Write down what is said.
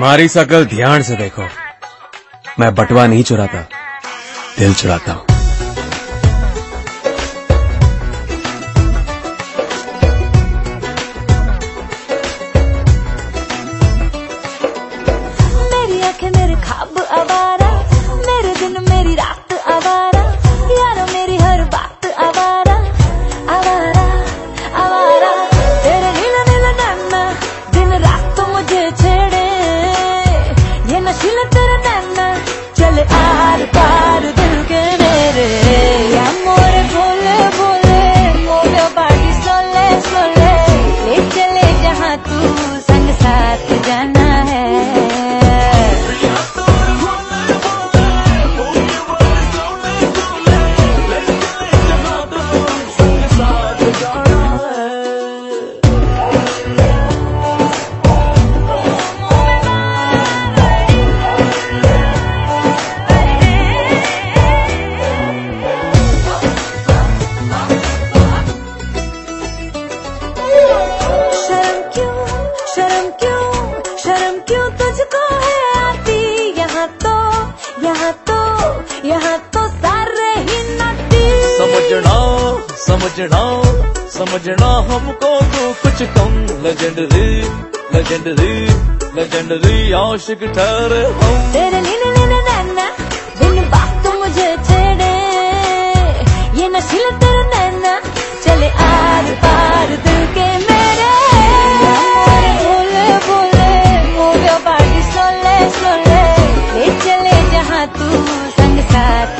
मारी सकल ध्यान से देखो। मैं बटवा नहीं चुराता, दिल चुराता हूँ। मेरी आँखें मेरे खाब आवारा तू शर्म क्यों? शर्म क्यों तुझको है आती? यहाँ तो यहाँ तो यहाँ तो सारे ही नटी। समझना समझना समझना हमको तो कुछ कम। लेजेंडरी लेजेंडरी लेजेंडरी आशिक ठहरे हम। तेरे नीले नीले नैना दिन बात तो मुझे छेड़े। ये नशीला Aku sangat